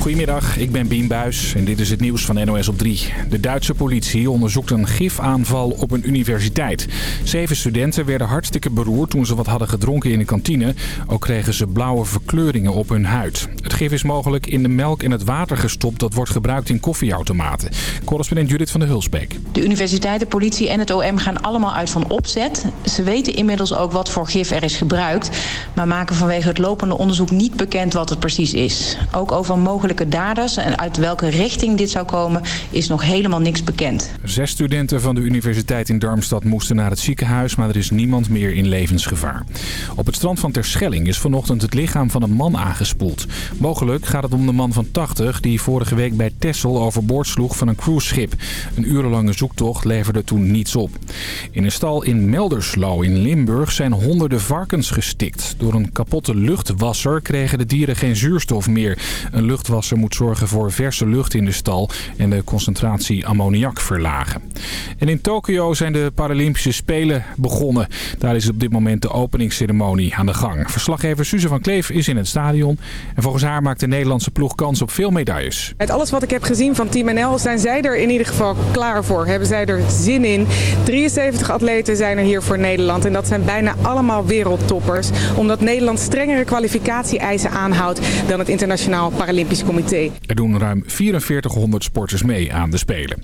Goedemiddag, ik ben Bien Buis en dit is het nieuws van NOS op 3. De Duitse politie onderzoekt een gifaanval op een universiteit. Zeven studenten werden hartstikke beroerd toen ze wat hadden gedronken in de kantine. Ook kregen ze blauwe verkleuringen op hun huid. Het gif is mogelijk in de melk en het water gestopt dat wordt gebruikt in koffieautomaten. Correspondent Judith van der Hulsbeek. De universiteit, de politie en het OM gaan allemaal uit van opzet. Ze weten inmiddels ook wat voor gif er is gebruikt... maar maken vanwege het lopende onderzoek niet bekend wat het precies is. Ook over daders en uit welke richting dit zou komen... is nog helemaal niks bekend. Zes studenten van de universiteit in Darmstad moesten naar het ziekenhuis... maar er is niemand meer in levensgevaar. Op het strand van Terschelling is vanochtend het lichaam van een man aangespoeld. Mogelijk gaat het om de man van 80 die vorige week bij Texel overboord sloeg van een cruiseschip. Een urenlange zoektocht leverde toen niets op. In een stal in Melderslo in Limburg zijn honderden varkens gestikt. Door een kapotte luchtwasser kregen de dieren geen zuurstof meer. Een luchtwasser moet zorgen voor verse lucht in de stal en de concentratie ammoniak verlagen. En in Tokio zijn de Paralympische Spelen begonnen. Daar is op dit moment de openingsceremonie aan de gang. Verslaggever Suze van Kleef is in het stadion. En volgens haar maakt de Nederlandse ploeg kans op veel medailles. Uit alles wat ik heb gezien van Team NL zijn zij er in ieder geval klaar voor. Hebben zij er zin in. 73 atleten zijn er hier voor Nederland. En dat zijn bijna allemaal wereldtoppers. Omdat Nederland strengere kwalificatie-eisen aanhoudt dan het Internationaal Paralympisch Er doen ruim 4400 sporters mee aan de Spelen.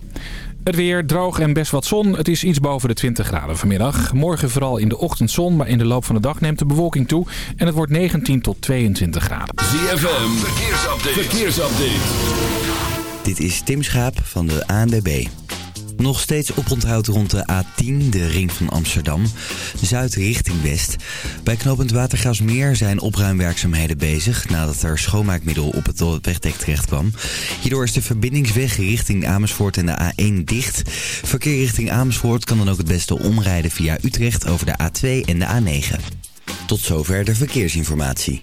Het weer droog en best wat zon. Het is iets boven de 20 graden vanmiddag. Morgen vooral in de ochtendzon, maar in de loop van de dag neemt de bewolking toe. En het wordt 19 tot 22 graden. ZFM, verkeersupdate. verkeersupdate. Dit is Tim Schaap van de ANWB. Nog steeds oponthoud rond de A10, de ring van Amsterdam. Zuid richting west. Bij knooppunt Watergasmeer zijn opruimwerkzaamheden bezig... nadat er schoonmaakmiddel op het wegdek terecht kwam. Hierdoor is de verbindingsweg richting Amersfoort en de A1 dicht. Verkeer richting Amersfoort kan dan ook het beste omrijden via Utrecht... over de A2 en de A9. Tot zover de verkeersinformatie.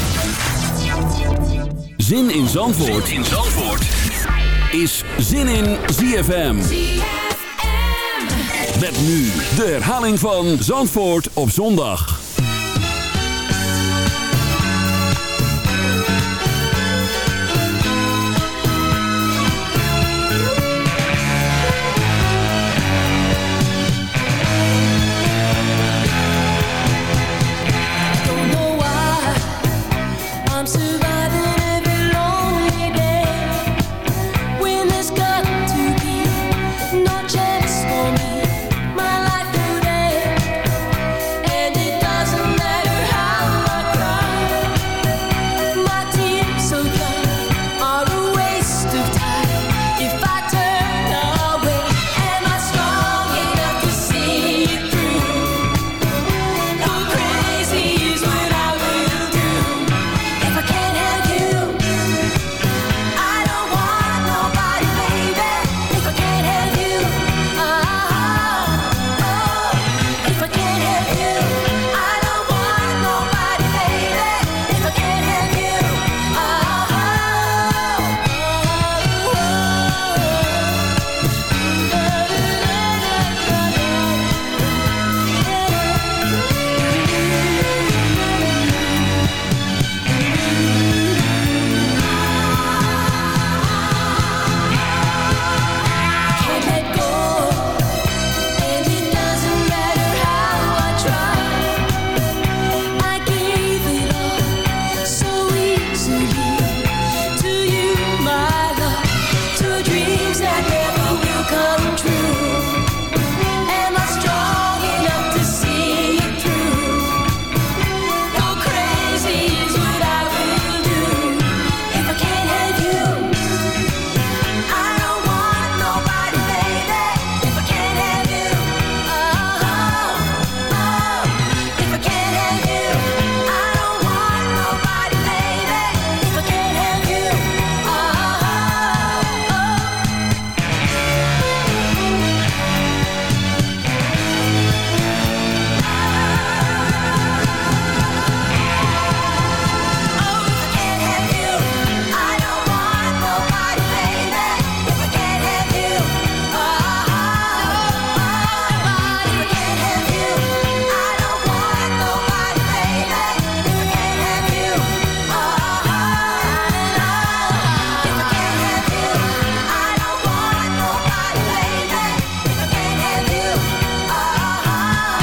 Zin in Zandvoort, zin in Zandvoort. is Zin in ZFM. Met nu de herhaling van Zandvoort op zondag.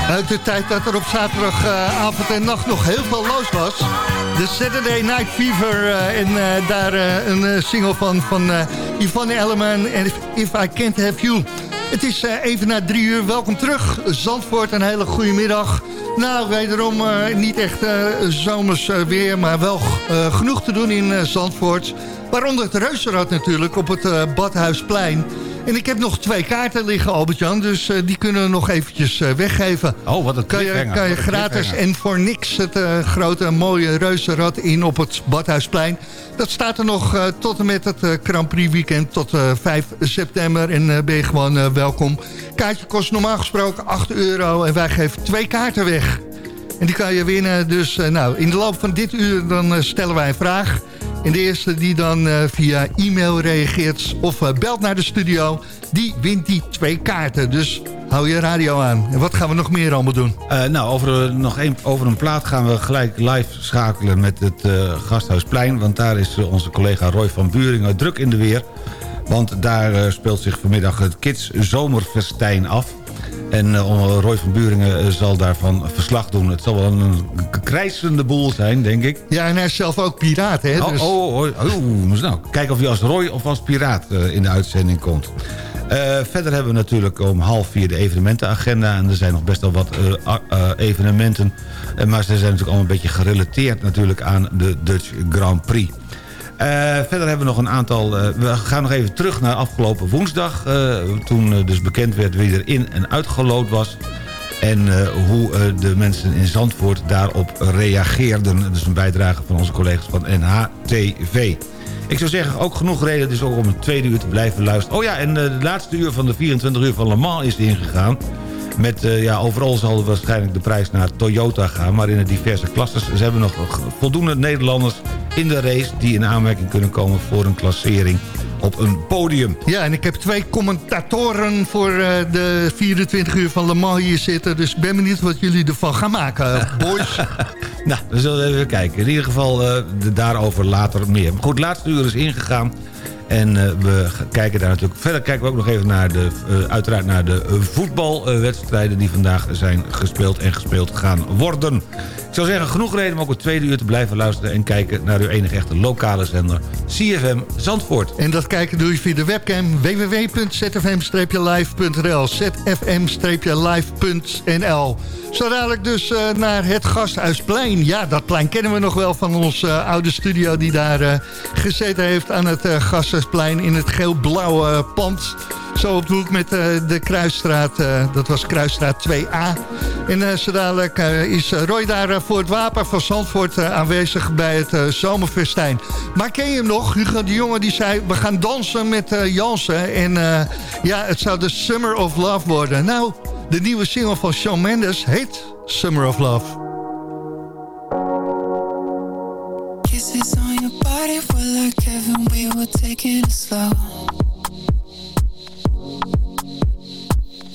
Uit de tijd dat er op zaterdagavond en nacht nog heel veel los was. De Saturday Night Fever en daar een single van, van Yvonne Elleman en If, I Can't Have You. Het is even na drie uur. Welkom terug. Zandvoort, een hele goede middag. Nou, wederom niet echt zomers weer, maar wel genoeg te doen in Zandvoort. Waaronder het Reuzenrad natuurlijk op het Badhuisplein. En ik heb nog twee kaarten liggen, Albert-Jan. Dus die kunnen we nog eventjes weggeven. Oh, wat een kan je, kan je gratis en voor niks het grote mooie Reuzenrad in op het Badhuisplein. Dat staat er nog tot en met het Grand Prix weekend tot 5 september. En ben je gewoon welkom kaartje kost normaal gesproken 8 euro en wij geven twee kaarten weg. En die kan je winnen. Dus nou, in de loop van dit uur dan stellen wij een vraag. En de eerste die dan uh, via e-mail reageert of belt naar de studio... die wint die twee kaarten. Dus hou je radio aan. En wat gaan we nog meer allemaal doen? nou, over, nog een, over een plaat gaan we gelijk live schakelen met het Gasthuisplein. Want daar is onze collega Roy van Buringen druk in de weer... Want daar speelt zich vanmiddag het Kids Zomerfestijn af. En uh, Roy van Buringen uh, zal daarvan verslag doen. Het zal wel een krijsende boel zijn, denk ik. Ja, en hij is zelf ook piraat, hè? Oh, dus... oh, oh, oh, oh nou, kijken of hij als Roy of als piraat in de uitzending komt. verder hebben we natuurlijk om half vier de evenementenagenda. En er zijn nog best wel wat evenementen. maar ze zijn natuurlijk allemaal een beetje gerelateerd natuurlijk aan de Dutch Grand Prix. Uh, verder hebben we nog een aantal... Uh, we gaan nog even terug naar afgelopen woensdag. Uh, toen dus bekend werd wie er in en uitgelood was. En hoe de mensen in Zandvoort daarop reageerden. Is een bijdrage van onze collega's van NHTV. Ik zou zeggen, ook genoeg reden dus ook om een tweede uur te blijven luisteren. Oh ja, en de laatste uur van de 24 uur van Le Mans is ingegaan. Met, ja, overal zal waarschijnlijk de prijs naar Toyota gaan. Maar in de diverse klasses. Ze hebben nog voldoende Nederlanders in de race... die in aanmerking kunnen komen voor een klassering op een podium. Ja, en ik heb twee commentatoren voor uh, de 24 uur van Le Mans hier zitten. Dus ik ben benieuwd wat jullie ervan gaan maken, boys. nou, we zullen even kijken. In ieder geval uh, daarover later meer. Maar goed, laatste uur is ingegaan. En uh, we kijken daar natuurlijk... Verder kijken we ook nog even naar de, uh, uiteraard naar de voetbalwedstrijden... die vandaag zijn gespeeld en gespeeld gaan worden. Ik zou zeggen, genoeg reden om ook het tweede uur te blijven luisteren... en kijken naar uw enige echte lokale zender, CFM Zandvoort. En dat kijken doe je via de webcam www.zfm-live.nl zfm-live.nl Zo dadelijk dus uh, naar het Gasthuisplein. Ja, dat plein kennen we nog wel van onze uh, oude studio... die daar uh, gezeten heeft aan het Gasthuisplein in het geel-blauwe pand... Zo op de hoek met de Kruisstraat. Dat was Kruisstraat 2A. En zo dadelijk is Roy daar voor het Wapen van Zandvoort aanwezig bij het Zomerfestijn. Maar ken je hem nog? Hugo de Jonge die zei, we gaan dansen met Jansen. En ja, het zou de Summer of Love worden. Nou, de nieuwe single van Shawn Mendes heet Summer of Love. Kisses on your body were like heaven, we were taking it slow.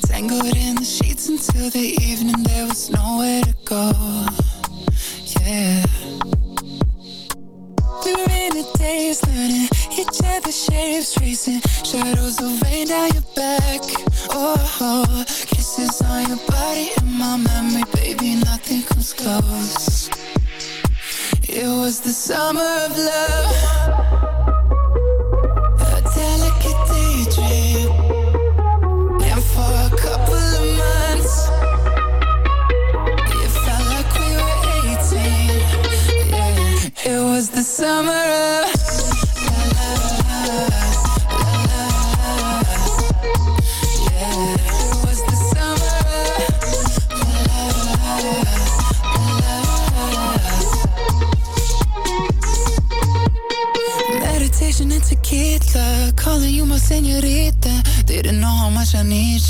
Tangled in the sheets until the evening There was nowhere to go. Yeah. We a daze learning Each other's shapes tracing Shadows of rain down your back. Oh, oh. kisses summer of love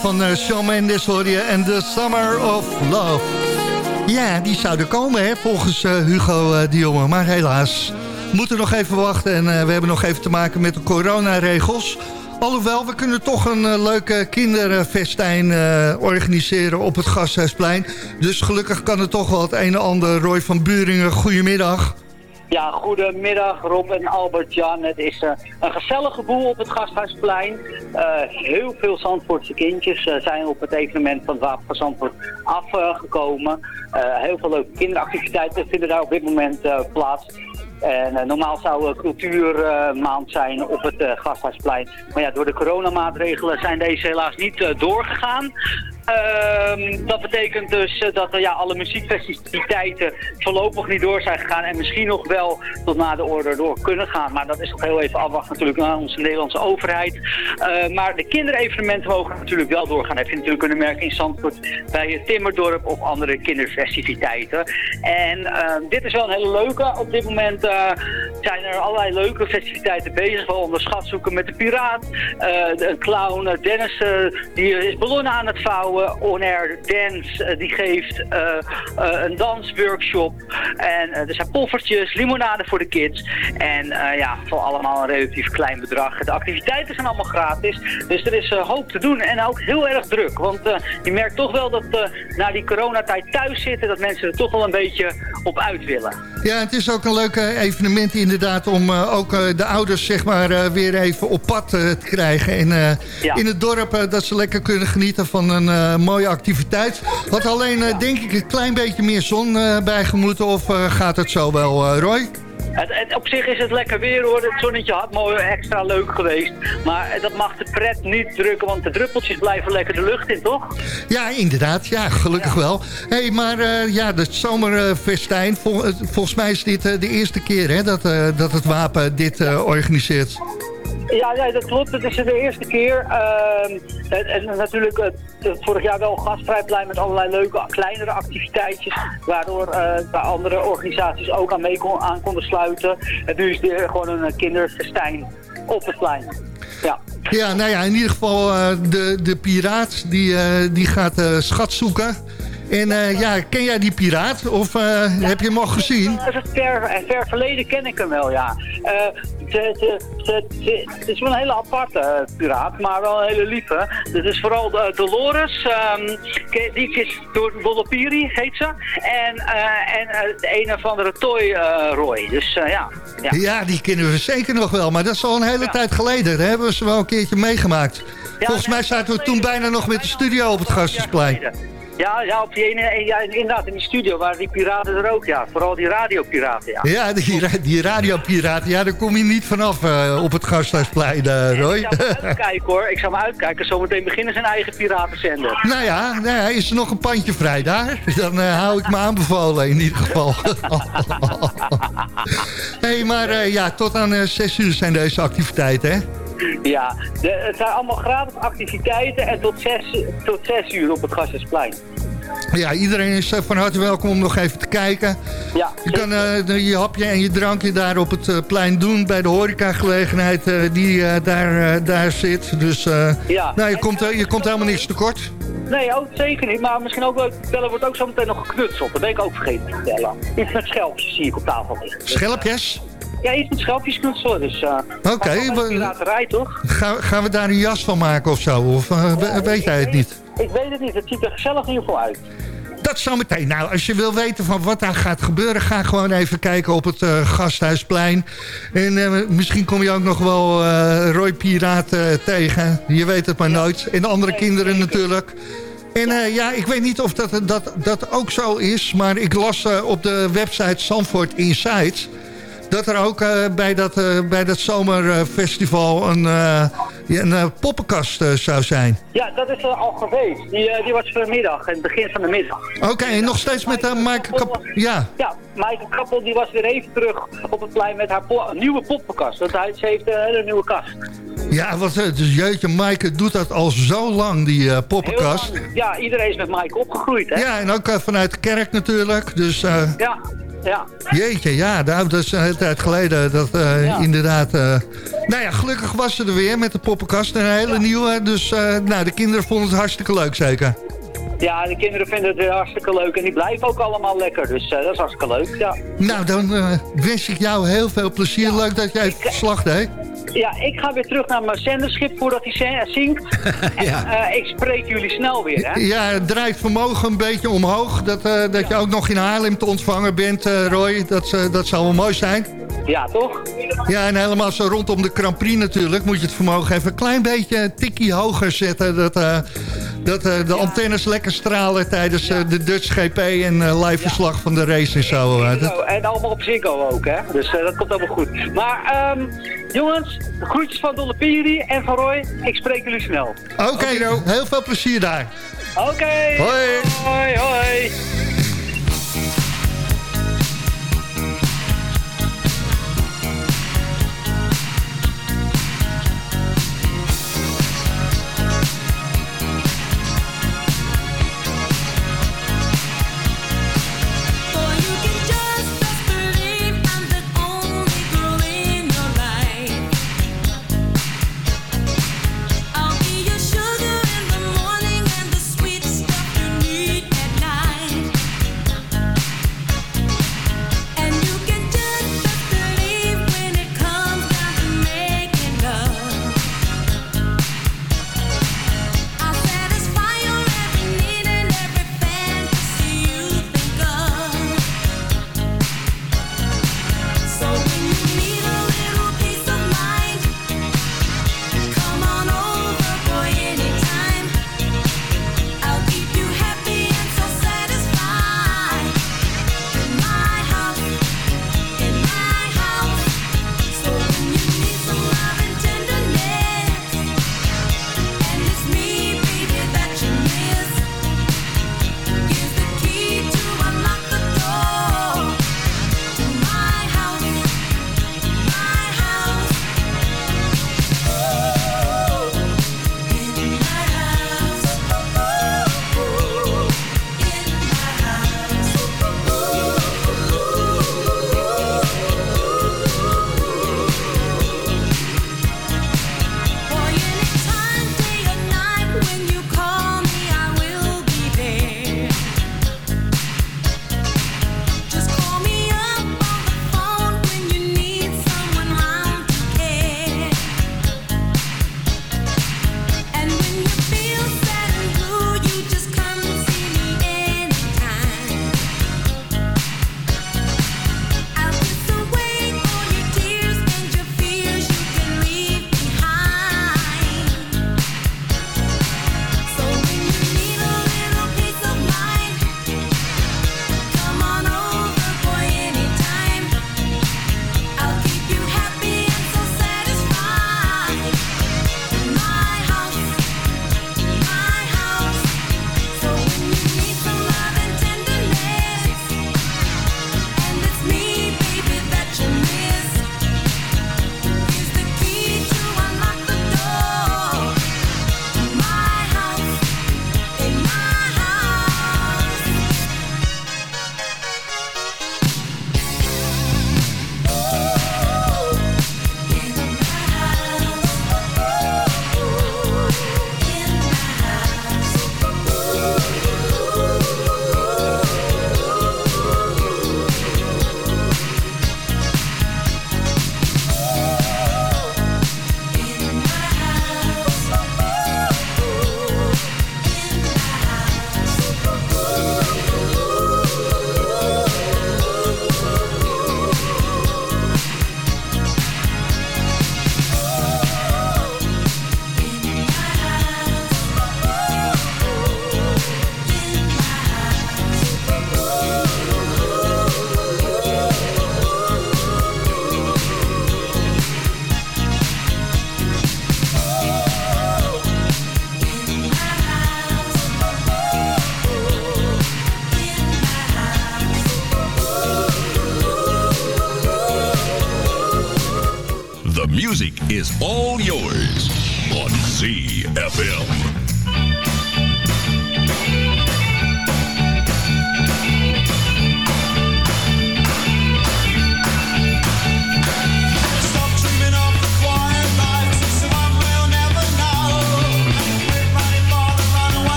van eh, Shawn Mendes hoor je en The Summer of Love. Ja, die zouden komen hè, volgens eh, Hugo eh, de Jonge. Maar helaas, we moeten nog even wachten. En we hebben nog even te maken met de coronaregels. Alhoewel, we kunnen toch een leuke kinderfestijn organiseren op het Gasthuisplein. Dus gelukkig kan er toch wel het een en ander. Roy van Buringen, goedemiddag. Ja, goedemiddag Rob en Albert-Jan. Het is eh, een gezellige boel op het Gasthuisplein. Eh, heel veel Zandvoortse kindjes eh, zijn op het evenement van het Wapen van Zandvoort afgekomen. Heel veel leuke kinderactiviteiten vinden daar op dit moment plaats. En normaal zou uh, cultuurmaand zijn op het Gasthuisplein. Maar ja, door de coronamaatregelen zijn deze helaas niet doorgegaan. Ehm, dat betekent dus eh, dat er ja, alle muziekfestiviteiten voorlopig niet door zijn gegaan. En misschien nog wel tot na de orde door kunnen gaan. Maar dat is nog heel even afwachten natuurlijk naar onze Nederlandse overheid. Eh, maar de kinderevenementen mogen natuurlijk wel doorgaan. Heb je natuurlijk kunnen merken in Zandvoort bij het Timmerdorp of andere kinderfestiviteiten. En ehm, dit is wel een hele leuke. Op dit moment eh, zijn er allerlei leuke festiviteiten bezig. Waaronder schatzoeken met de piraat. Eh, de- clown, eh, Dennis, eh, die is ballonnen aan het vouwen. On Air Dance, eh, die geeft eh, eh, een dansworkshop. En eh, er zijn poffertjes, limonade voor de kids. En eh, ja, voor allemaal een relatief klein bedrag. De activiteiten zijn allemaal gratis. Dus er is eh, hoop te doen en ook heel erg druk. Want eh, je merkt toch wel dat eh, na die coronatijd thuis zitten... dat mensen er toch wel een beetje op uit willen. Ja, het is ook een leuk eh, evenement inderdaad om eh, ook eh, de ouders zeg maar weer even op pad te krijgen. En Ja. in het dorp dat ze lekker kunnen genieten van een mooie activiteit. Had alleen denk ik een klein beetje meer zon bijgemoeten of gaat het zo wel Roy? Het, het- op zich is het lekker weer hoor. Het zonnetje had mooi extra leuk geweest. Maar dat mag de pret niet drukken, want de druppeltjes blijven lekker de lucht in, toch? Ja, inderdaad. Ja, gelukkig wel. hey, maar eh, ja, de zomerfestijn. Vol, eh, volgens mij is dit eh, de eerste keer hè, dat, dat het wapen dit organiseert. Ja, ja, dat klopt. Het is de eerste keer. Ehm, en, en natuurlijk eh, vorig jaar wel gastvrijplein met allerlei leuke kleinere activiteitjes. Waardoor waar andere organisaties ook aan mee kon, aan konden sluiten. En nu is weer gewoon een eh, kinderfestijn op het plein. Ja. Ja, nou ja, in ieder geval de, de piraat die, die gaat schat zoeken. En ja, ken jij die piraat? Of heb je hem al gezien? Uit het ver, ver verleden ken ik hem wel, ja. Ze- ze- ze- ze- Het is wel een hele aparte eh, piraat, maar wel een hele lieve. Dit is vooral de, Dolores. ke- die is door Dolopiri, heet ze. En, eh, en eh, de een of andere Toy Roy. Dus ja. ja. Ja, die kennen we zeker nog wel. Maar dat is al een hele tijd geleden. Daar hebben we ze wel een keertje meegemaakt. Volgens mij zaten we toen bijna nog met de studio op het Gasthuisplein. Ja, ja, op die ene, ja, inderdaad in die studio waren die piraten er ook, ja. Vooral die radiopiraten, ja. Ja, die, die radiopiraten, ja, daar kom je niet vanaf eh, op het Gasthuisplein, eh, Roy. Ik zou me uitkijken hoor, ik zou me uitkijken. Zometeen beginnen zijn eigen piratenzender. Nou ja, nou ja, is er nog een pandje vrij daar? Dan eh, hou ik me aanbevolen in ieder geval. hey, maar eh, ja, tot aan eh, 6 uur zijn deze activiteiten, hè? Ja, de, het zijn allemaal gratis activiteiten en tot zes, tot zes uur op het Gasthuisplein. Ja, iedereen is eh, van harte welkom om nog even te kijken. Ja, je kan eh, je hapje en je drankje daar op het eh, plein doen... bij de horecagelegenheid die daar, daar zit. Dus Ja. nou, je, komt, je komt helemaal niks tekort. Nee, ook zeker niet. Maar misschien ook wel vertellen wordt ook zo meteen nog geknutseld. Dat ben ik ook vergeten te vertellen. Iets met schelpjes zie ik op tafel liggen. Schelpjes? Ja, iets met schelpjes knutselen. Dus, eh Oké, piraterij toch? Gaan, gaan we daar een jas van maken of zo? Of eh, we- weet jij het niet? Ik weet het niet. Het ziet er gezellig in ieder geval uit. Dat zometeen. Nou, als je wil weten van wat daar gaat gebeuren... ga gewoon even kijken op het uh, Gasthuisplein. En uh, misschien kom je ook nog wel uh, Roy Piraat tegen. Je weet het maar nooit. En andere kinderen natuurlijk. En ja, ik weet niet of dat, dat, dat ook zo is... maar ik las op de website Sanford Insights dat er ook uh, bij, dat, uh, bij dat zomerfestival een, uh, een poppenkast zou zijn. Ja, dat is er al geweest. Die, die was vanmiddag, in het begin van de middag. Oké, okay, nog steeds met uh, Maaike Kappel? Ja. ja, Maaike Kappel die was weer even terug op het plein met haar po nieuwe poppenkast. Want hij, ze heeft een hele nieuwe kast. Ja, wat, dus jeetje, Maaike doet dat al zo lang, die uh, poppenkast. Ja, iedereen is met Maaike opgegroeid, hè? Ja, en ook vanuit de kerk natuurlijk. Dus, ja, ja. Jeetje, ja, dat is een hele tijd geleden. Dat uh, ja. inderdaad... Uh, nou ja, gelukkig was ze er weer met de poppenkast. Een hele ja. nieuwe. Dus uh, nou, de kinderen vonden het hartstikke leuk zeker. Ja, de kinderen vinden het hartstikke leuk. En die blijven ook allemaal lekker. Dus dat is hartstikke leuk, ja. Nou, dan wens ik jou heel veel plezier. Leuk dat jij verslag deed. Ja, ik ga weer terug naar mijn zenderschip voordat hij zinkt. ja. uh, ik spreek jullie snel weer, hè? Ja, het draait vermogen een beetje omhoog. Dat, uh, dat je ook nog in Haarlem te ontvangen bent, uh, Roy. Dat, dat zou wel mooi zijn. Ja, toch? Ja, en helemaal zo rondom de Grand Prix natuurlijk... moet je het vermogen even een klein beetje een tikkie hoger zetten. Dat, dat de ja. antennes lekker stralen tijdens de Dutch GP... en live verslag van de race en zo. en allemaal op Ziggo ook, hè? Dus dat komt allemaal goed. Maar, um, jongens... Groetjes van Dolle Piri en van Roy. Ik spreek jullie snel. Oké, okay, heel veel plezier daar. Oké. Okay. Hoi. Hoi, hoi.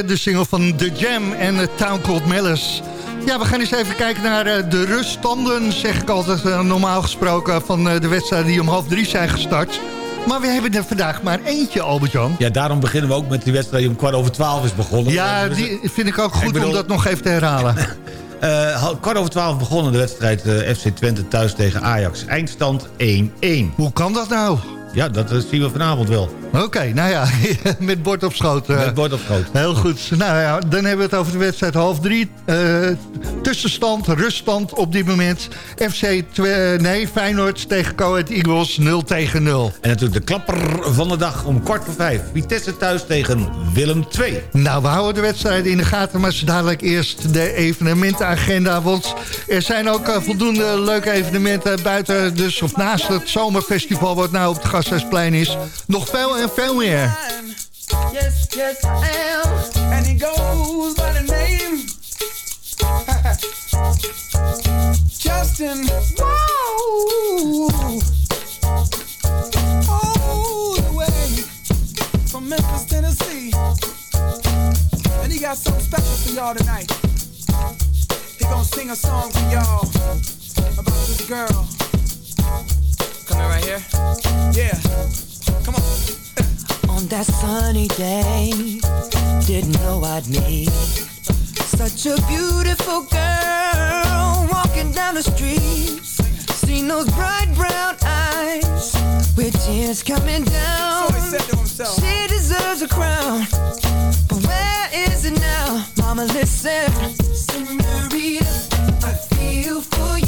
De, de single van The Jam en Town Called Malice. Ja, we gaan eens even kijken naar uh, de ruststanden, zeg ik altijd uh, normaal gesproken... van de wedstrijden die om half drie zijn gestart. Maar we hebben er vandaag maar eentje, Albert-Jan. Ja, daarom beginnen we ook met die wedstrijd die om kwart over twaalf is begonnen. Ja, die vind ik ook goed ik bedoel... om dat nog even te herhalen. Uh, kwart over twaalf begonnen de wedstrijd uh, FC Twente thuis tegen Ajax. Eindstand 1-1. Hoe kan dat nou? Ja, dat zien we vanavond wel. Oké, nou ja, met bord op schoot. Uh, met bord op schoot. Heel goed. Nou ja, dan hebben we het over de wedstrijd half drie. Uh, tussenstand, ruststand op dit moment. FC 2, nee, Feyenoord tegen Coët Eagles 0 tegen 0. En natuurlijk de klapper van de dag om kwart voor vijf. Vitesse thuis tegen Willem 2. Nou, we houden de wedstrijden in de gaten, maar ze dadelijk eerst de evenementenagenda. Want er zijn ook voldoende leuke evenementen buiten, dus of naast het zomerfestival wat nou op het Gasthuisplein is. Nog veel en veel meer. Yes, yes, am. And he goes by the name. Justin. Whoa. All the way from Memphis, Tennessee. And he got something special for y'all tonight. He gonna sing a song for y'all about this girl. Right here? Yeah. Come on. On that sunny day, didn't know I'd meet such a beautiful girl walking down the street. Seen those bright brown eyes with tears coming down. So she deserves a crown, but where is it now? Mama, listen, Senorita, I feel for you.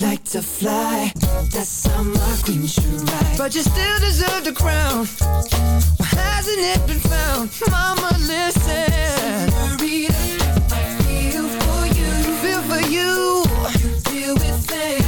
like to fly? That's how my queen should ride. But you still deserve the crown. Why hasn't it been found? Mama, listen. Senorita, I feel for you. Feel for you. You deal with things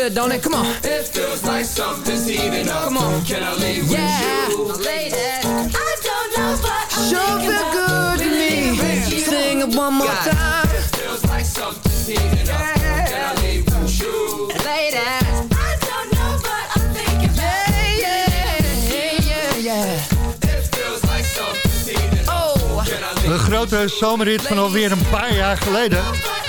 Good, don't it? Come on. It feels like something's heating up. Come on. Can I leave yeah. with you? Ladies, I don't know, but I'm sure feel good to me. Sing it one more time. It feels like something's heating up. Can I leave with you? Ladies, I don't know, but I'm thinking yeah, yeah, yeah, yeah. It feels like something's heating up. Oh. Een grote zomerrit van alweer een paar jaar geleden.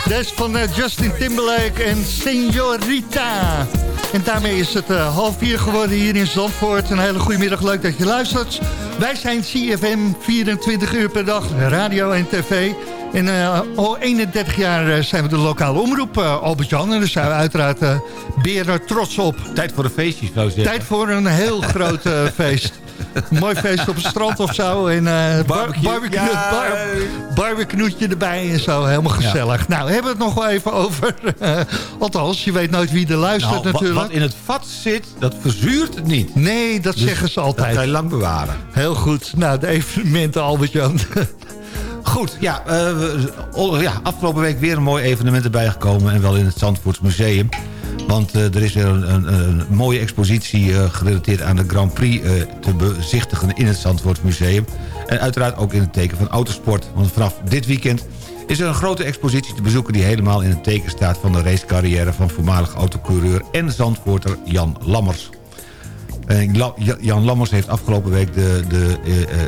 Des van eh, Justin Timberlake en Señorita. En daarmee is het uh, half vier geworden hier in Zandvoort. Een hele goede middag, leuk dat je luistert. Wij zijn CFM 24 uur per dag, radio en tv. En uh, al 31 jaar uh, zijn we de lokale omroep, Albert-Jan. En daar zijn we uiteraard beren trots op. Tijd voor een feestje, zou je zeggen. Tijd voor een heel groot feest. Mooi feest op het strand of zo. En uh, barbecue. Barbecue, ja. bar, barbecueetje erbij en zo. Helemaal gezellig. Ja. Nou, we hebben het nog wel even over. Uh, althans, je weet nooit wie er luistert nou, natuurlijk. Wat in het vat zit, dat verzuurt het niet. Nee, dat dus zeggen ze altijd. Dat kan je lang bewaren. Heel goed. Nou, de evenementen, Albert-Jan. Goed, ja, uh, ja, afgelopen week weer een mooi evenement erbij gekomen. En wel in het Zandvoorts Museum. Want uh, er is weer een, een, een mooie expositie uh, gerelateerd aan de Grand Prix uh, te bezichtigen in het Zandvoortsmuseum. En uiteraard ook in het teken van autosport. Want vanaf dit weekend is er een grote expositie te bezoeken... die helemaal in het teken staat van de racecarrière van voormalig autocoureur... en Zandvoorter Jan Lammers. Jan Lammers heeft afgelopen week de, de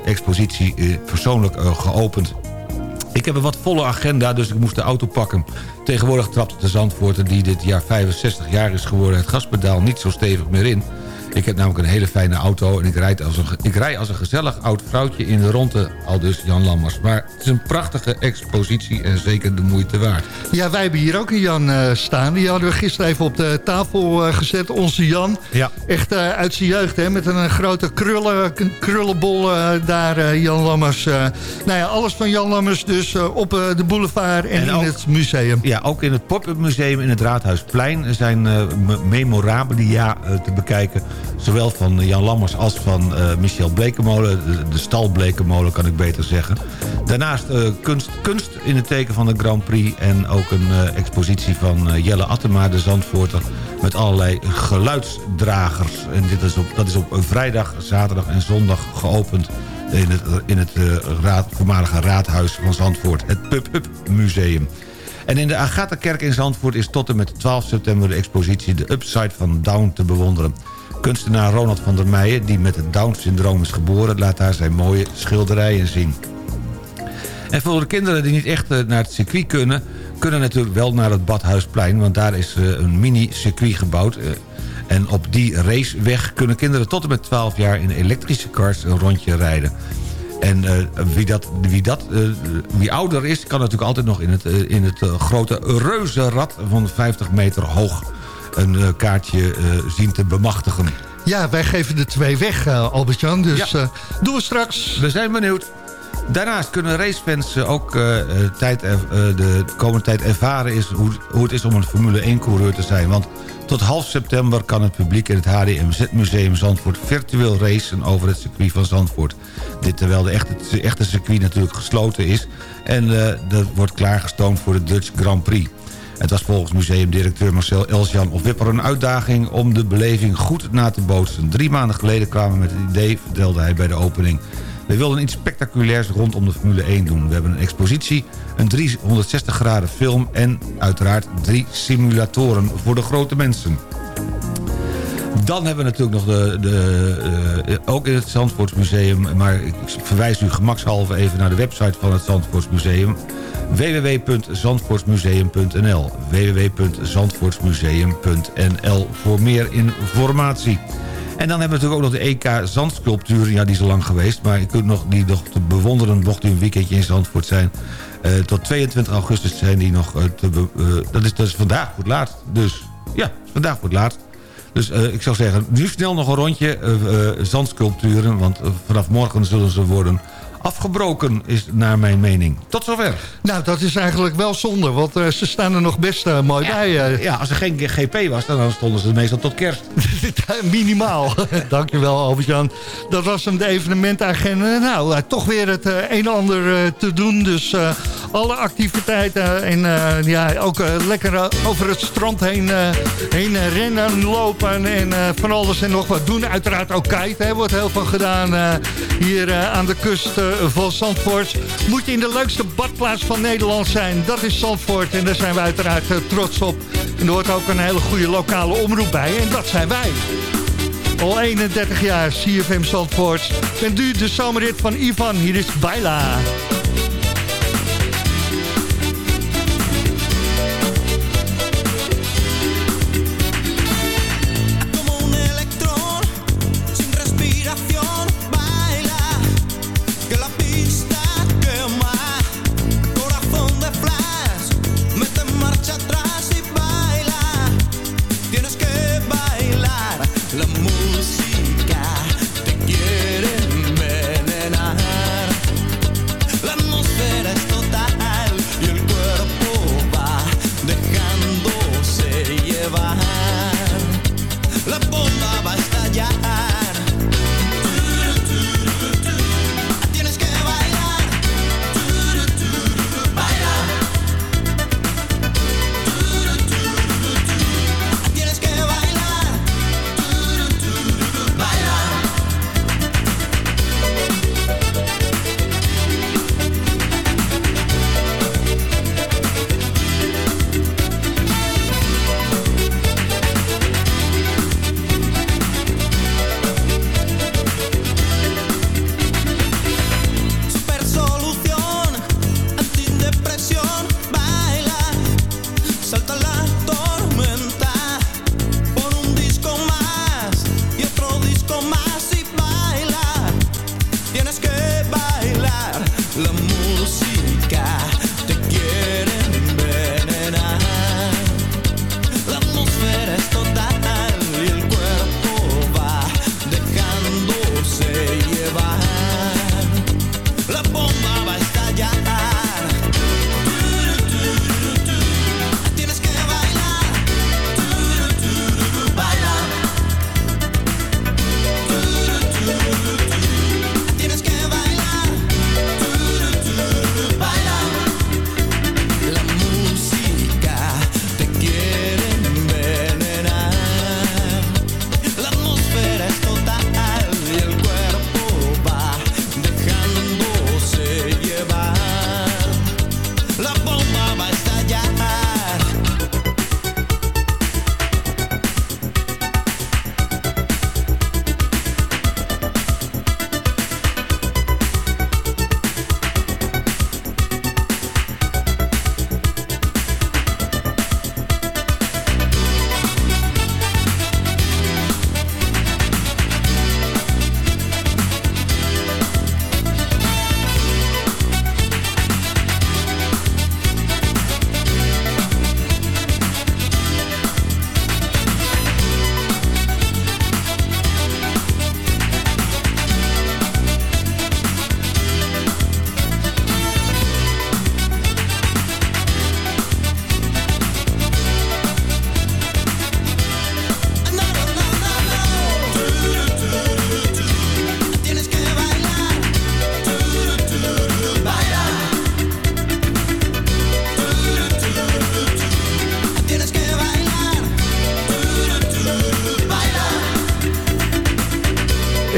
expositie persoonlijk geopend ik heb een wat volle agenda, dus ik moest de auto pakken. Tegenwoordig trapt de Zandvoorter, die dit jaar 65 jaar is geworden... het gaspedaal niet zo stevig meer in. Ik heb namelijk een hele fijne auto en ik rijd als een, ik rij als een gezellig oud vrouwtje in de ronde, al dus Jan Lammers. Maar het is een prachtige expositie en zeker de moeite waard. Ja, wij hebben hier ook een Jan uh, staan. Die hadden we gisteren even op de tafel uh, gezet. Onze Jan. Ja. Echt uh, uit zijn jeugd, hè, met een grote krullen, krullenbol daar, Jan Lammers. nou ja, alles van Jan Lammers dus op de boulevard en, en in ook, het museum. Ja, ook in het Pop-Up Museum in het Raadhuisplein zijn memorabilia te bekijken Zowel van Jan Lammers als van Michel Blekemolen. De, de stal Blekemolen kan ik beter zeggen. Daarnaast kunst, kunst in het teken van de Grand Prix. En ook een expositie van Jelle Attema, de Zandvoorter. Met allerlei geluidsdragers. En dit is op, dat is op vrijdag, zaterdag en zondag geopend in het, in het voormalige raadhuis van Zandvoort. Het Pub-Up Museum. En in de Agatha-kerk in Zandvoort is tot en met 12 september... de expositie The Upside van Down te bewonderen. Kunstenaar Ronald van der Meijen, die met het Down-syndroom is geboren... laat daar zijn mooie schilderijen zien. En voor de kinderen die niet echt eh, naar het circuit kunnen... kunnen natuurlijk wel naar het Badhuisplein... want daar is eh, een mini-circuit gebouwd... Eh, en op die raceweg kunnen kinderen tot en met 12 jaar in elektrische cars een rondje rijden. En wie, dat, wie, dat, wie ouder is, kan natuurlijk altijd nog in het, in het grote reuzenrad van 50 meter hoog een kaartje zien te bemachtigen. Ja, wij geven de twee weg, Albert-Jan. Dus ja. doen we straks. We zijn benieuwd. Daarnaast kunnen racefans ook tijd, de komende tijd ervaren is hoe, hoe het is om een Formule 1-coureur te zijn. Want tot half september kan het publiek in het HDMZ-museum Zandvoort virtueel racen over het circuit van Zandvoort. Dit terwijl de echte, echte circuit natuurlijk gesloten is en uh, dat wordt klaargestoomd voor de Dutch Grand Prix. Het was volgens museumdirecteur Marcel Elsjan of Wipper een uitdaging om de beleving goed na te bootsen. Drie maanden geleden kwamen we met het idee, vertelde hij bij de opening. We wilden iets spectaculairs rondom de Formule 1 doen. We hebben een expositie, een 360 graden film... en uiteraard drie simulatoren voor de grote mensen. Dan hebben we natuurlijk nog de, de uh, ook in het Zandvoortsmuseum... maar ik verwijs u gemakshalve even naar de website van het Zandvoortsmuseum... www.zandvoortsmuseum.nl www.zandvoortsmuseum.nl voor meer informatie. En dan hebben we natuurlijk ook nog de EK zandsculptuur. Ja, die is al lang geweest. Maar je kunt nog, die nog te bewonderen mocht u een weekendje in Zandvoort zijn. Uh, tot 22 augustus zijn die nog te... Uh, dat, is, dat vandaag voor het laatst. Dus ja, vandaag voor het laatst. Dus ik zou zeggen, nu snel nog een rondje zandsculpturen. Want vanaf morgen zullen ze worden afgebroken, is naar mijn mening. Tot zover. Nou, dat is eigenlijk wel zonde, want uh, ze staan er nog best uh, mooi ja, bij. Uh. Ja, als er geen GP was, dan stonden ze meestal tot kerst. Minimaal. Dankjewel, Albert-Jan. Dat was hem, de evenementagenda. Nou, toch weer het een en ander te doen. Dus alle activiteiten en ja, ook lekker over het strand heen, heen rennen, lopen en van alles en nog wat doen. Uiteraard ook kiten, er wordt heel veel gedaan hier aan de kust van Zandvoort. Moet je in de leukste badplaats van Nederland zijn. Dat is Zandvoort en daar zijn we uiteraard trots op. En er hoort ook een hele goede lokale omroep bij. En dat zijn wij. Al 31 jaar CFM Zandvoort. En nu de zomerrit van Ivan. Hier is Baila.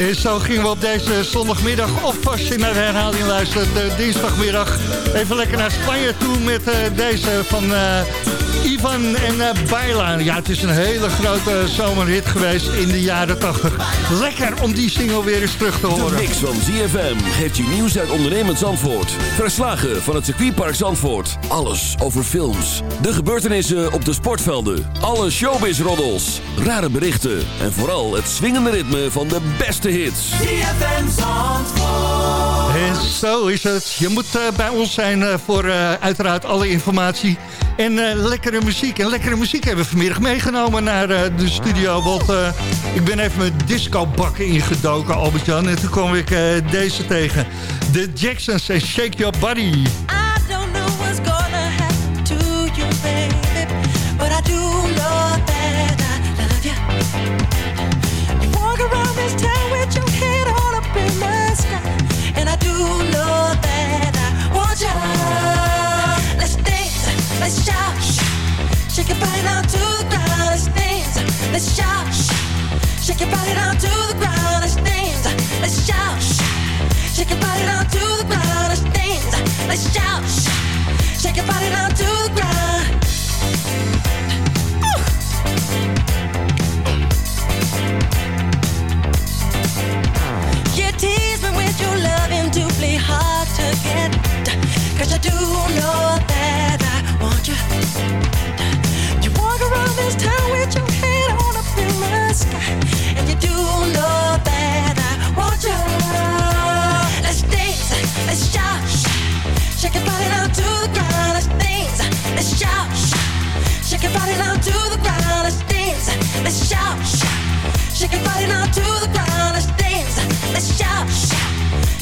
En zo gingen we op deze zondagmiddag of als je naar de herhaling luistert, de dinsdagmiddag. Even lekker naar Spanje toe met uh, deze van Ivan en Baila. Ja, het is een hele grote zomerhit geweest in de jaren 80. Lekker om die single weer eens terug te horen. De mix van ZFM geeft je nieuws uit ondernemend Zandvoort. Verslagen van het circuitpark Zandvoort. Alles over films. De gebeurtenissen op de sportvelden. Alle showbiz-roddels. Rare berichten. En vooral het swingende ritme van de beste En zo is het. Je moet uh, bij ons zijn uh, voor uh, uiteraard alle informatie. En lekkere muziek. En lekkere muziek hebben we vanmiddag meegenomen naar de studio. Want ik ben even met discobakken ingedoken, Albert-Jan. En toen kwam ik deze tegen. De Jacksons en Shake Your Body. Shake your body down to the ground. Let's dance, let's shout. Shout. Shake your body down to the ground. Let's dance, let's shout. Shake your body down to the ground. You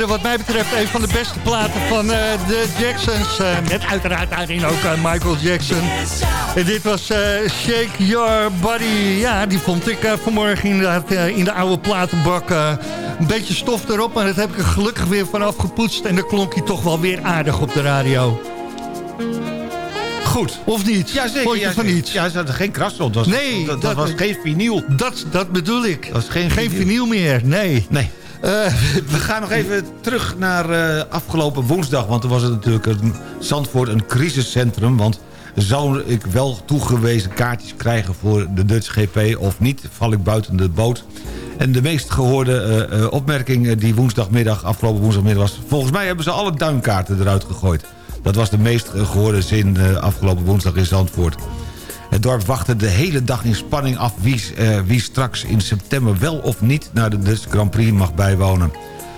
Hoorde wat mij betreft een van de beste platen van uh, de Jacksons. Uh, met uiteraard daarin ook uh, Michael Jackson. En dit was Shake Your Body. Ja, die vond ik vanmorgen inderdaad in de oude platenbak. een beetje stof erop, maar dat heb ik er gelukkig weer van afgepoetst. En dan klonk hij toch wel weer aardig op de radio. Goed. Of niet? Ja, zeker. Vond je ja, van niet? Ja, ze hadden geen kras op. Dat was, Nee, dat, dat- dat was geen vinyl. Dat, dat bedoel ik. Dat was geen, Geen vinyl meer, nee. Nee. Eh, We gaan nog even terug naar eh, afgelopen woensdag. Want er was het natuurlijk een Zandvoort een crisiscentrum. Want zou ik wel toegewezen kaartjes krijgen voor de Dutch GP of niet? Val ik buiten de boot? En de meest gehoorde eh, opmerking die woensdagmiddag, afgelopen woensdagmiddag was... volgens mij hebben ze alle duimkaarten eruit gegooid. Dat was de meest eh, gehoorde zin afgelopen woensdag in Zandvoort. Het dorp wachtte de hele dag in spanning af wie, eh, wie straks in september wel of niet naar de Dutch Grand Prix mag bijwonen.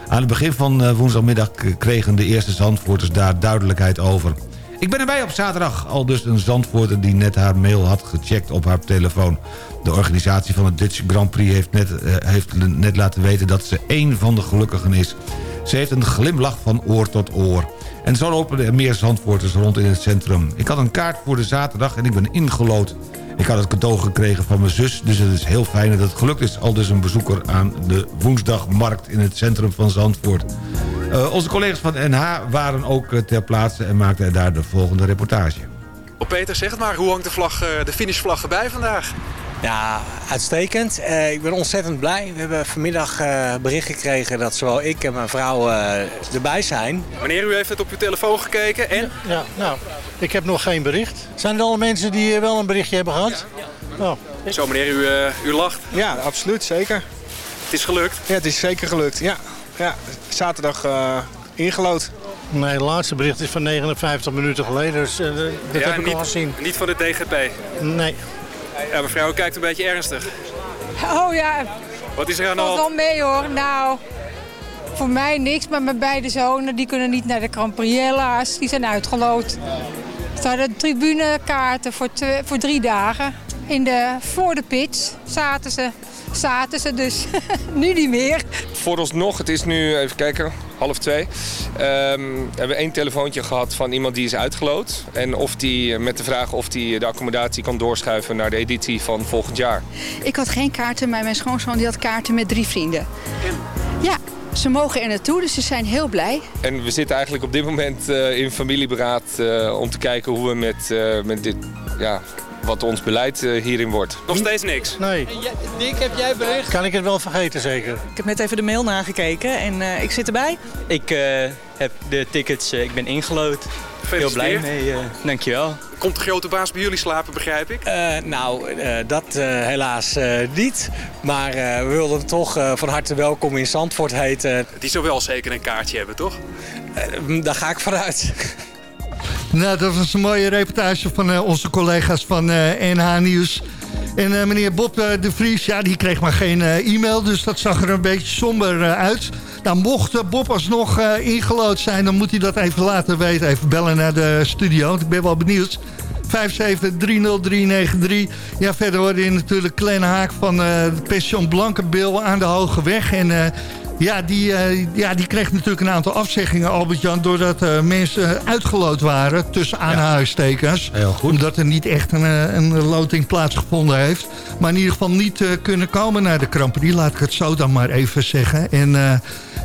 Aan het begin van eh, woensdagmiddag k- kregen de eerste Zandvoorters daar duidelijkheid over. Ik ben erbij op zaterdag, al dus een Zandvoorter die net haar mail had gecheckt op haar telefoon. De organisatie van het Dutch Grand Prix heeft net, eh, heeft net laten weten dat ze één van de gelukkigen is. Ze heeft een glimlach van oor tot oor. En zo lopen er meer Zandvoorters rond in het centrum. Ik had een kaart voor de zaterdag en ik ben ingelood. Ik had het cadeau gekregen van mijn zus, dus het is heel fijn dat het gelukt is. Al dus een bezoeker aan de woensdagmarkt in het centrum van Zandvoort. Eh, onze collega's van NH waren ook eh, ter plaatse en maakten daar de volgende reportage. Oh, Peter, zeg het maar. Hoe hangt de, vlag, eh, de finishvlag erbij vandaag? Ja, uitstekend. Eh, ik ben ontzettend blij. We hebben vanmiddag eh, bericht gekregen dat zowel ik en mijn vrouw eh, erbij zijn. Meneer, u heeft het op uw telefoon gekeken en? Ja, nou, ik heb nog geen bericht. Zijn er alle mensen die wel een berichtje hebben gehad? Nou, Zo meneer, u, eh, u lacht. Ja, absoluut, zeker. Het is gelukt. Ja, het is zeker gelukt, ja. ja zaterdag eh ingelood. nee, het laatste bericht is van 59 minuten geleden, dus dat ja, heb ik niet, al gezien. Niet van de DGP. Nee. Ja, mevrouw, kijkt een beetje ernstig. Oh ja, Wat is er aan de hand? wel mee hoor. Nou, voor mij niks, maar mijn beide zonen die kunnen niet naar de helaas. Die zijn uitgeloot. Ze hadden tribunekaarten voor, twee, voor drie dagen. In de, voor de pitch zaten ze, zaten ze dus nu niet meer. Vooralsnog, het is nu, even kijken, half twee. ehm, hebben we één telefoontje gehad van iemand die is uitgeloot. En of die, met de vraag of die de accommodatie kan doorschuiven naar de editie van volgend jaar. Ik had geen kaarten, maar mijn schoonzoon die had kaarten met drie vrienden. Ja, ze mogen er naartoe, dus ze zijn heel blij. En we zitten eigenlijk op dit moment eh, in familieberaad eh, om te kijken hoe we met, eh, met dit, ja, wat ons beleid eh, hierin wordt. Nog steeds niks? Nee. Dick, heb jij bericht? Kan ik het wel vergeten zeker? Ik heb net even de mail nagekeken en eh, ik zit erbij. Ik eh, heb de tickets, ik ben ingelood. Heel blij mee, eh, dankjewel. Komt de grote baas bij jullie slapen, begrijp ik? Eh, nou, eh, dat eh, helaas eh, niet. Maar eh, we wilden hem toch eh, van harte welkom in Zandvoort heten. Die zou wel zeker een kaartje hebben, toch? Daar ga ik vanuit. Nou, dat was een mooie reportage van eh, onze collega's van eh, NH Nieuws. En eh, meneer Bob eh, de Vries, ja, die kreeg maar geen eh, e-mail, dus dat zag er een beetje somber eh, uit. Nou, mocht eh, Bob alsnog eh ingelood zijn, dan moet hij dat even laten weten. Even bellen naar de studio, want ik ben wel benieuwd. 5730393. Ja, verder hoorde je natuurlijk Glenn Haak van eh Pension Blankenbil aan de Hoge Weg. En eh, ja, die, eh, ja, die kreeg natuurlijk een aantal afzeggingen, Albert-Jan... doordat eh, mensen uitgeloot waren, tussen aanhalingstekens. Heel goed. Omdat er niet echt een, eh, een loting plaatsgevonden heeft. Maar in ieder geval niet kunnen komen naar de Grand Prix. Laat ik het zo dan maar even zeggen. En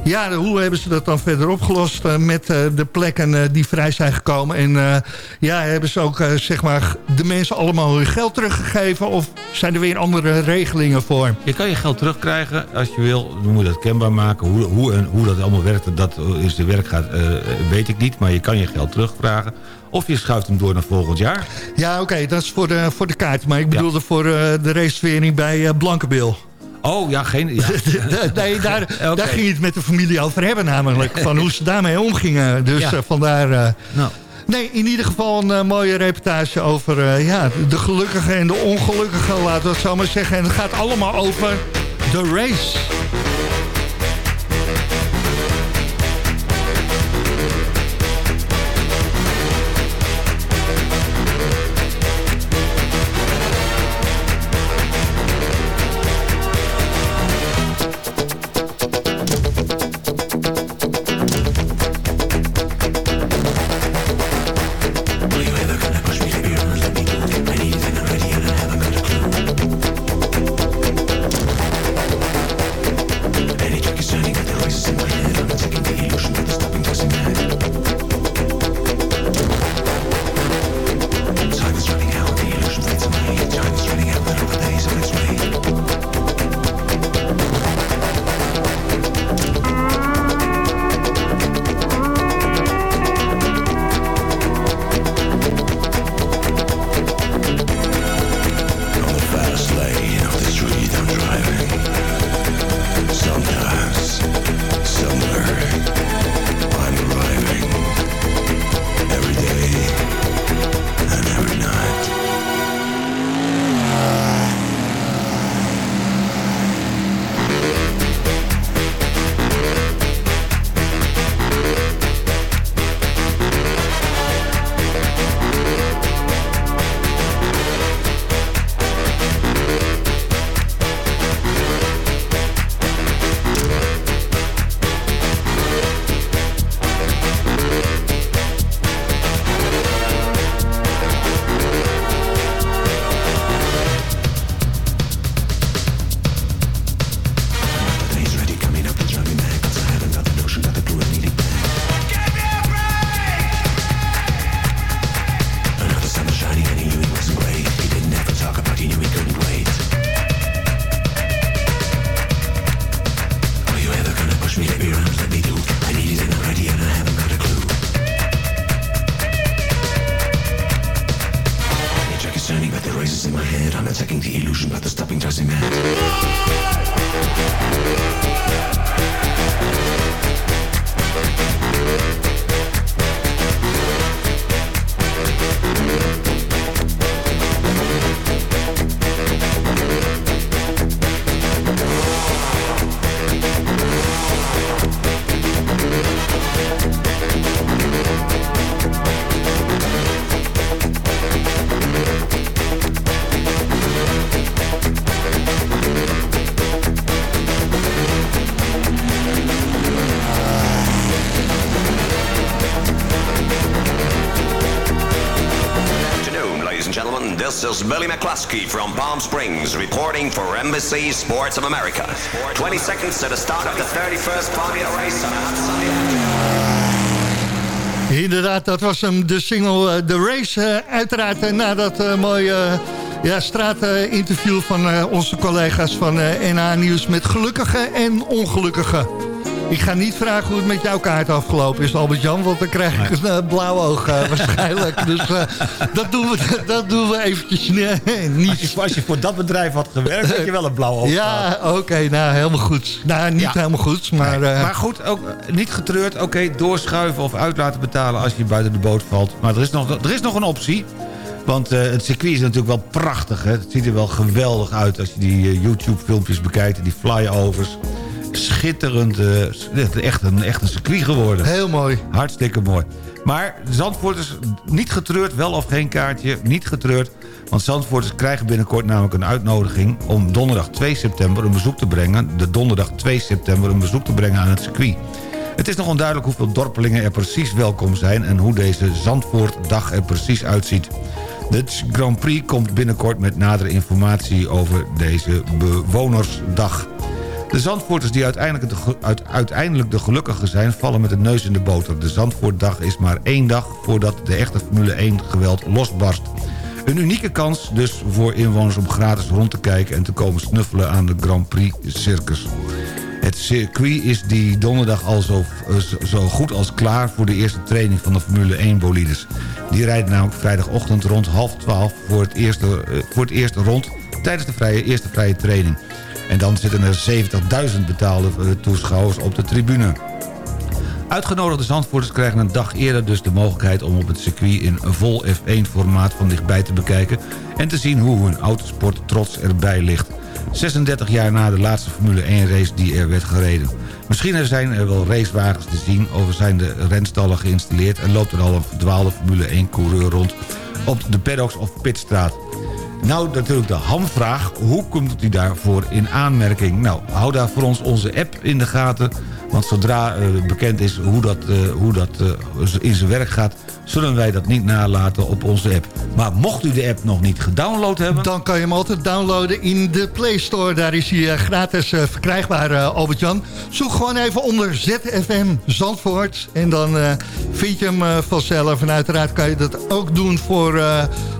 ja, hoe hebben ze dat dan verder opgelost eh, met eh, de plekken eh, die vrij zijn gekomen? En ja, hebben ze ook zeg maar de mensen allemaal hun geld teruggegeven? Of zijn er weer andere regelingen voor? Je kan je geld terugkrijgen als je wil. Dan moet je dat kenbaar maken. Hoe, hoe, en hoe dat allemaal werkt, dat is de werkgaat, eh weet ik niet. Maar je kan je geld terugvragen. Of je schuift hem door naar volgend jaar. Ja, oké, dat is voor de, voor de kaart. Maar ik bedoelde voor eh, de registrering bij Blankenbil. Oh, ja, geen... Ja. nee, daar, daar ging je het met de familie over hebben namelijk. Van hoe ze daarmee omgingen. Dus Ja. eh, vandaar... eh, Nou. Nee, in ieder geval een eh, mooie reportage over ja, de gelukkige en de ongelukkige, laten we het zo maar zeggen. En het gaat allemaal over de race. Billy McCluskey from Palm Springs reporting for Embassy Sports of America. 20 seconds to the start of the 31st Formula race on a hot Sunday Inderdaad, dat was hem, de single eh, The Race. eh, uiteraard eh, na dat mooie ja, straatinterview van onze collega's van NA Nieuws... met gelukkige en ongelukkige. Ik ga niet vragen hoe het met jouw kaart afgelopen is, Albert-Jan... want dan krijg ik een eh, blauw oog eh, waarschijnlijk. Dus eh, dat, doen we, dat doen we eventjes nee, niet. Als je, als je voor dat bedrijf had gewerkt, had je wel een blauw oog Ja, oké, nou helemaal goed. Nou, niet Ja. helemaal goed, maar... Nee, maar goed, ook niet getreurd. Oké, doorschuiven of uit laten betalen als je buiten de boot valt. Maar er is nog, er is nog een optie. Want het circuit is natuurlijk wel prachtig. Hè? Het ziet er wel geweldig uit als je die YouTube-filmpjes bekijkt. Die flyovers. Schitterend. is echt een, echt een circuit geworden. Heel mooi. Hartstikke mooi. Maar Zandvoorters, niet getreurd, wel of geen kaartje, niet getreurd. Want Zandvoorters krijgen binnenkort namelijk een uitnodiging... om donderdag 2 september een bezoek te brengen... de donderdag 2 september een bezoek te brengen aan het circuit. Het is nog onduidelijk hoeveel dorpelingen er precies welkom zijn... en hoe deze Zandvoortdag er precies uitziet. De Grand Prix komt binnenkort met nadere informatie over deze bewonersdag. De Zandvoorters die uiteindelijk de, uiteindelijk de gelukkigen zijn... vallen met de neus in de boter. De Zandvoortdag is maar één dag voordat de echte Formule 1 geweld losbarst. Een unieke kans dus voor inwoners om gratis rond te kijken... en te komen snuffelen aan de Grand Prix Circus. Het circuit is die donderdag al zo, eh, goed als klaar... voor de eerste training van de Formule 1 bolides. Die rijden namelijk vrijdagochtend rond half twaalf... voor het eerste, eh, voor het eerste rond tijdens de vrije, eerste vrije training. En dan zitten er 70.000 betaalde eh, toeschouwers op de tribune. Uitgenodigde Zandvoorters krijgen een dag eerder dus de mogelijkheid... om op het circuit in vol F1-formaat van dichtbij te bekijken... en te zien hoe hun autosport trots erbij ligt. 36 jaar na de laatste Formule 1-race die er werd gereden. Misschien zijn er wel racewagens te zien... of zijn de renstallen geïnstalleerd... en loopt er al een verdwaalde Formule 1-coureur rond... op de paddocks of pitstraat. Nou, natuurlijk de hamvraag. Hoe komt u daarvoor in aanmerking? Nou, hou daar voor ons onze app in de gaten. Want zodra eh, bekend is hoe dat, eh, hoe dat eh, in zijn werk gaat... zullen wij dat niet nalaten op onze app. Maar mocht u de app nog niet gedownload hebben... Dan kan je hem altijd downloaden in de Play Store. Daar is hij gratis verkrijgbaar, Albert-Jan. Zoek gewoon even onder ZFM Zandvoort. En dan vind je hem vanzelf. En uiteraard kan je dat ook doen voor,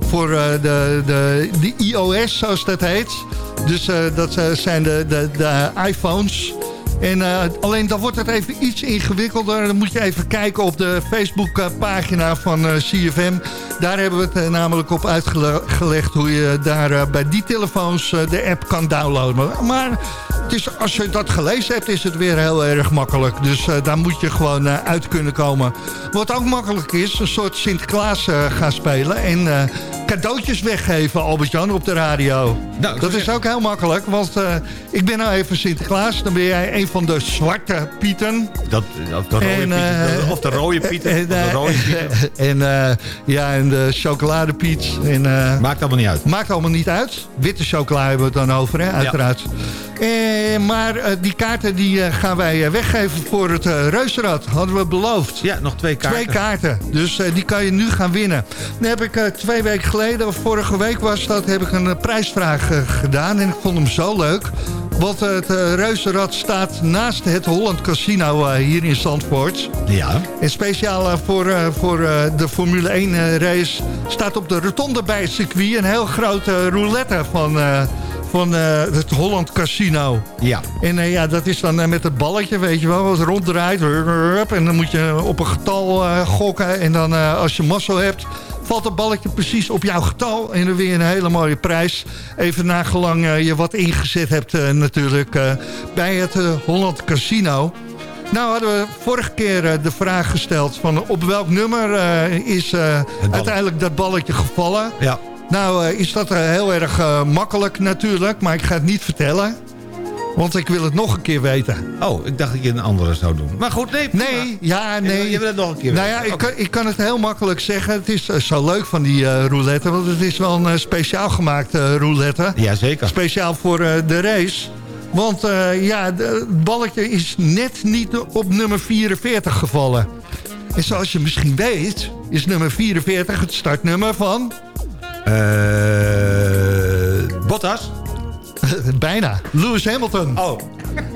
voor eh, de, de, de iOS, zoals dat heet. Dus eh, dat eh, zijn de, de, de iPhones... En eh, alleen dan wordt het even iets ingewikkelder. Dan moet je even kijken op de Facebookpagina van eh, CFM. Daar hebben we het eh, namelijk op uitgelegd... hoe je daar bij die telefoons de app kan downloaden. Maar het is, als je dat gelezen hebt, is het weer heel erg makkelijk. Dus daar moet je gewoon uit kunnen komen. Wat ook makkelijk is, een soort Sinterklaas eh, gaan spelen... en cadeautjes weggeven, Albert-Jan, op de radio. dat is ook heel makkelijk, want ik ben nou even Sinterklaas. Dan ben jij een van de zwarte pieten. Dat, of, de rode En, Pieter, eh, of de rode Pieter. en, de eh, rode Pieter. en eh, ja, en de chocoladepiet. En, Maakt allemaal niet uit. Maakt allemaal niet uit. Witte chocola hebben we het dan over, hè, uiteraard. Maar die kaarten die, gaan wij weggeven voor het reuzenrad. Hadden we beloofd. Ja, nog twee kaarten. Twee kaarten. Dus die kan je nu gaan winnen. Dan heb ik twee weken geleden, of vorige week was dat... heb ik een prijsvraag gedaan. En ik vond hem zo leuk. Want het eh, reuzenrad staat naast het Holland Casino eh, hier in Zandvoort. Ja. En speciaal eh, voor, voor de Formule 1 eh, race staat op de rotonde bij het circuit... een heel grote roulette van, van het Holland Casino. Ja. En ja, dat is dan met het balletje, weet je wel, wat ronddraait. En dan moet je op een getal gokken. En dan als je mazzel hebt, valt het balletje precies op jouw getal. En dan weer een hele mooie prijs. Even nagelang uh, je wat ingezet hebt uh, natuurlijk uh, bij het Holland Casino. Nou hadden we vorige keer de vraag gesteld van op welk nummer is uiteindelijk dat balletje gevallen. Ja. Nou is dat heel erg makkelijk natuurlijk, maar ik ga het niet vertellen. Want ik wil het nog een keer weten. Oh, ik dacht dat je een andere zou doen. Maar goed, nee. Nee, ja, nee. Je wil het nog een keer Nou ja, ik, kan, ik kan het heel makkelijk zeggen. Het is uh, zo leuk van die uh, roulette. Want het is wel een uh, speciaal gemaakte roulette. Jazeker. Speciaal voor de race. Want ja, het balletje is net niet op nummer 44 gevallen. En zoals je misschien weet, is nummer 44 het startnummer van... Bottas? Bijna. Lewis Hamilton. Oh.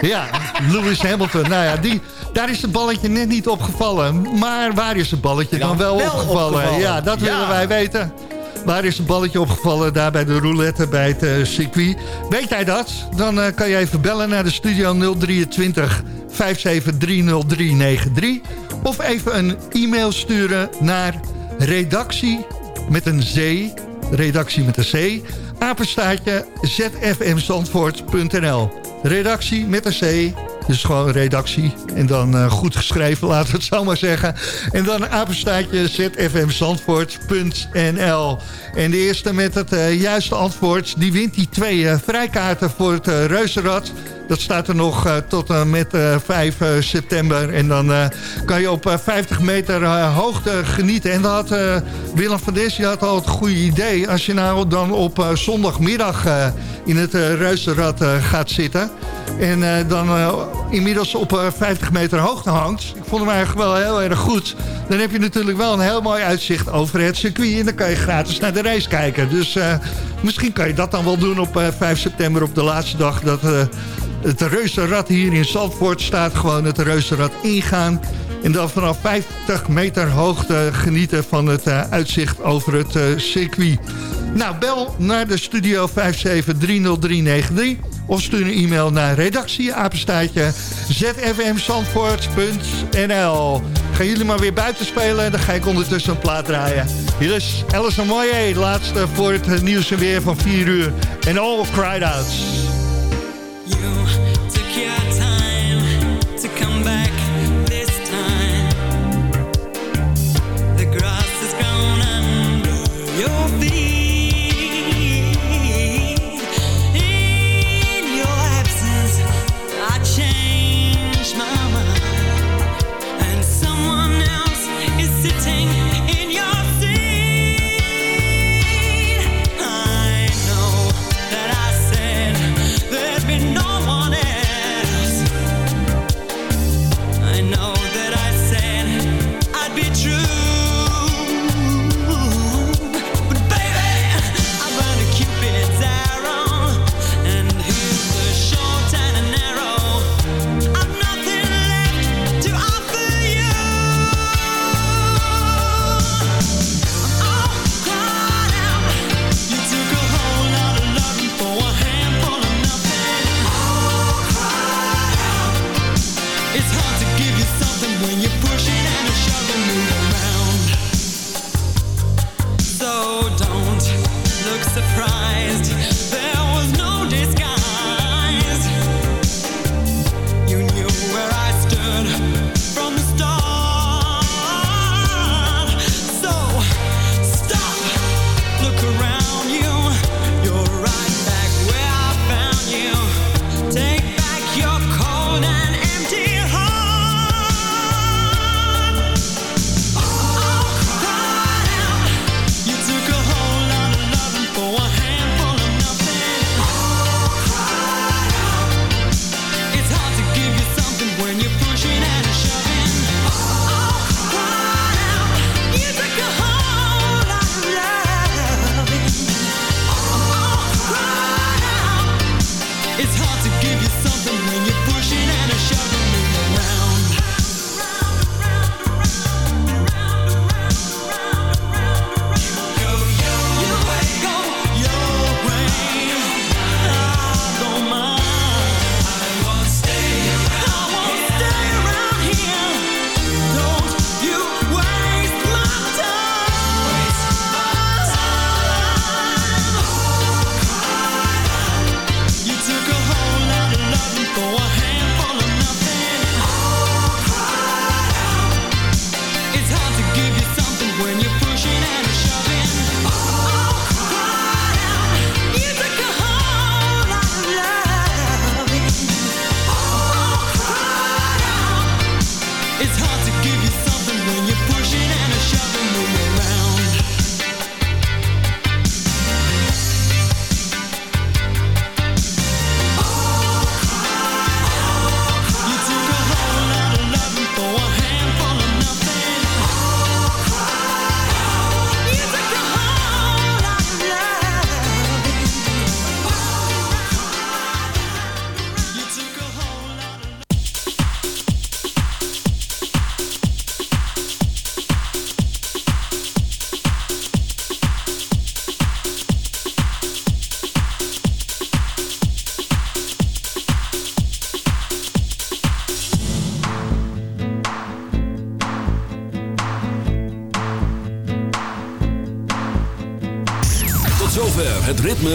Ja, Lewis Hamilton. Nou ja, die, daar is het balletje net niet opgevallen. Maar waar is het balletje dan wel, wel opgevallen? opgevallen? Ja, dat Ja. willen wij weten. Waar is het balletje opgevallen? Daar bij de roulette, bij het eh, circuit. Weet jij dat? Dan eh, kan je even bellen naar de studio 023 5730393. Of even een e-mail sturen naar redactie met een Z. Redactie met een C. Apenstaartje zfmzandvoort.nl Redactie met een C. Dus gewoon redactie. En dan eh, goed geschreven, laten we het zo maar zeggen. En dan apenstaartje zfmzandvoort.nl En de eerste met het eh, juiste antwoord... die wint die twee eh, vrijkaarten voor het Reuzenrad. Dat staat er nog uh, tot en met uh, 5 september. En dan kan je op 50 meter hoogte genieten. En dat had Willem van Des, die had al het goede idee. Als je nou dan op zondagmiddag in het Reuzenrad gaat zitten... en dan inmiddels op 50 meter hoogte hangt... ik vond hem eigenlijk wel heel erg goed... dan heb je natuurlijk wel een heel mooi uitzicht over het circuit... en dan kan je gratis naar de race kijken. Dus misschien kan je dat dan wel doen op 5 september op de laatste dag... dat het reuzenrad hier in Zandvoort staat gewoon het reuzenrad ingaan. En dan vanaf 50 meter hoogte genieten van het uitzicht over het circuit. Nou, bel naar de studio 5730393 of stuur een e-mail naar redactieapenstaatje zfmzandvoort.nl Gaan jullie maar weer buiten spelen en dan ga ik ondertussen een plaat draaien. Hier is Alison Moyer, laatste voor het nieuws en weer van 4 uur. En All Cried Out. You